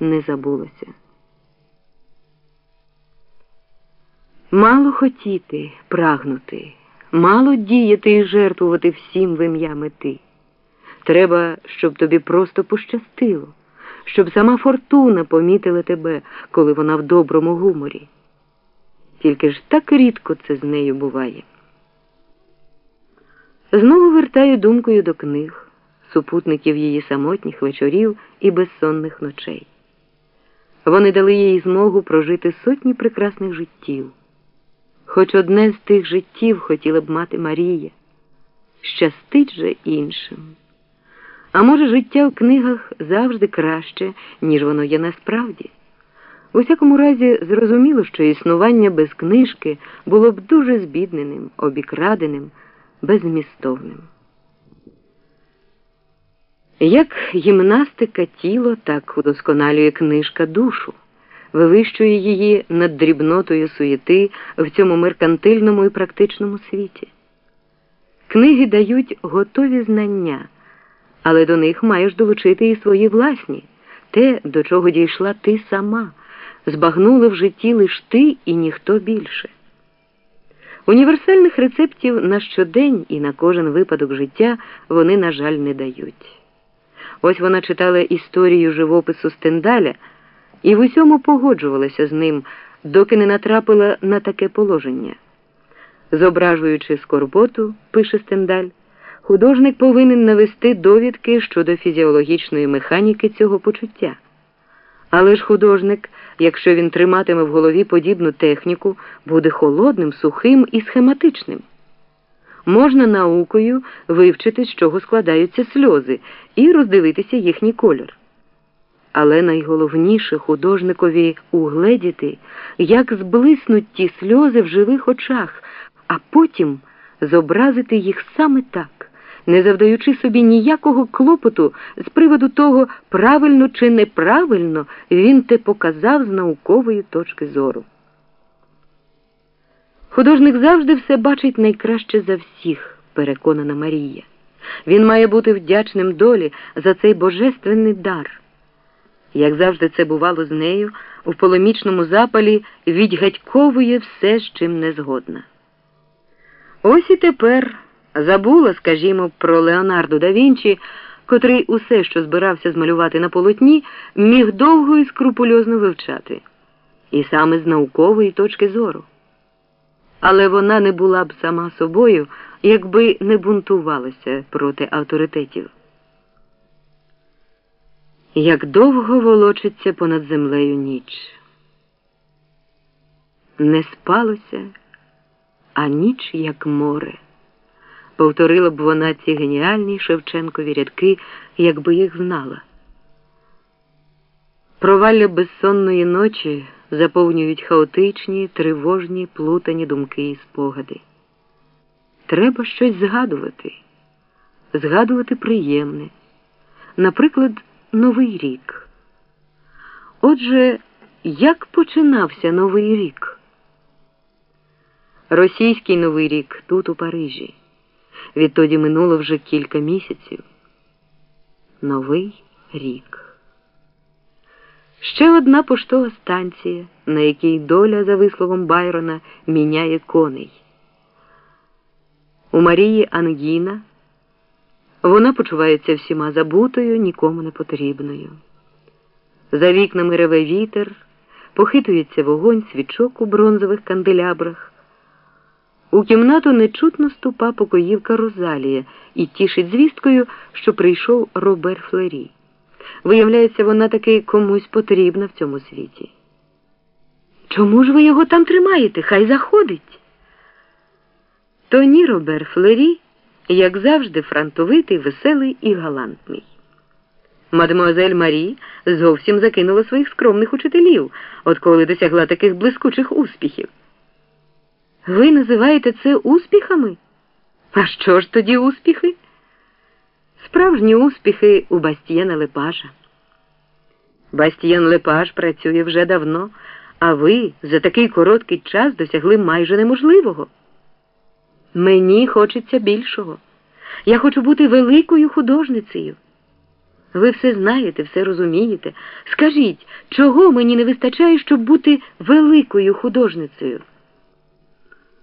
не забулося. Мало хотіти, прагнути, мало діяти і жертвувати всім в ім'я мети. Треба, щоб тобі просто пощастило, щоб сама фортуна помітила тебе, коли вона в доброму гуморі. Тільки ж так рідко це з нею буває. Знову вертаю думкою до книг, супутників її самотніх вечорів і безсонних ночей. Вони дали їй змогу прожити сотні прекрасних життів. Хоч одне з тих життів хотіла б мати Марія, щастить же іншим. А може, життя в книгах завжди краще, ніж воно є насправді. У всякому разі, зрозуміло, що існування без книжки було б дуже збідненим, обікраденим, безмістовним. Як гімнастика тіло, так удосконалює книжка душу, вивищує її над дрібнотою суєти в цьому меркантильному і практичному світі. Книги дають готові знання, але до них маєш долучити і свої власні, те, до чого дійшла ти сама, збагнули в житті лиш ти і ніхто більше. Універсальних рецептів на щодень і на кожен випадок життя вони, на жаль, не дають. Ось вона читала історію живопису Стендаля і в усьому погоджувалася з ним, доки не натрапила на таке положення. Зображуючи скорботу, пише Стендаль, художник повинен навести довідки щодо фізіологічної механіки цього почуття. Але ж художник, якщо він триматиме в голові подібну техніку, буде холодним, сухим і схематичним. Можна наукою вивчити, з чого складаються сльози, і роздивитися їхній кольор. Але найголовніше художникові угледіти, як зблиснуть ті сльози в живих очах, а потім зобразити їх саме так, не завдаючи собі ніякого клопоту з приводу того, правильно чи неправильно він те показав з наукової точки зору. Художник завжди все бачить найкраще за всіх, переконана Марія. Він має бути вдячним долі за цей божественний дар. Як завжди це бувало з нею, у полемічному запалі відгадьковує все, з чим не згодна. Ось і тепер забула, скажімо, про Леонардо да Вінчі, котрий усе, що збирався змалювати на полотні, міг довго і скрупульозно вивчати, і саме з наукової точки зору але вона не була б сама собою, якби не бунтувалася проти авторитетів. Як довго волочиться понад землею ніч. Не спалося, а ніч, як море. Повторила б вона ці геніальні Шевченкові рядки, якби їх знала. Провалля безсонної ночі заповнюють хаотичні, тривожні, плутані думки і спогади. Треба щось згадувати, згадувати приємне, наприклад, Новий рік. Отже, як починався Новий рік? Російський Новий рік тут, у Парижі. Відтоді минуло вже кілька місяців. Новий рік. Ще одна поштова станція, на якій доля, за висловом Байрона, міняє коней. У Марії Ангіна вона почувається всіма забутою, нікому не потрібною. За вікнами реве вітер, похитується вогонь свічок у бронзових канделябрах. У кімнату нечутно ступа покоївка Розалія і тішить звісткою, що прийшов Робер Флері. Виявляється, вона таки комусь потрібна в цьому світі. Чому ж ви його там тримаєте? Хай заходить. Тоні Робер-Флері, як завжди, франтовитий, веселий і галантний. Мадемуазель Марі зовсім закинула своїх скромних учителів, от коли досягла таких блискучих успіхів. Ви називаєте це успіхами? А що ж тоді успіхи? Справжні успіхи у Бастієна Лепажа. Бастієн Лепаж працює вже давно, а ви за такий короткий час досягли майже неможливого. Мені хочеться більшого. Я хочу бути великою художницею. Ви все знаєте, все розумієте. Скажіть, чого мені не вистачає, щоб бути великою художницею?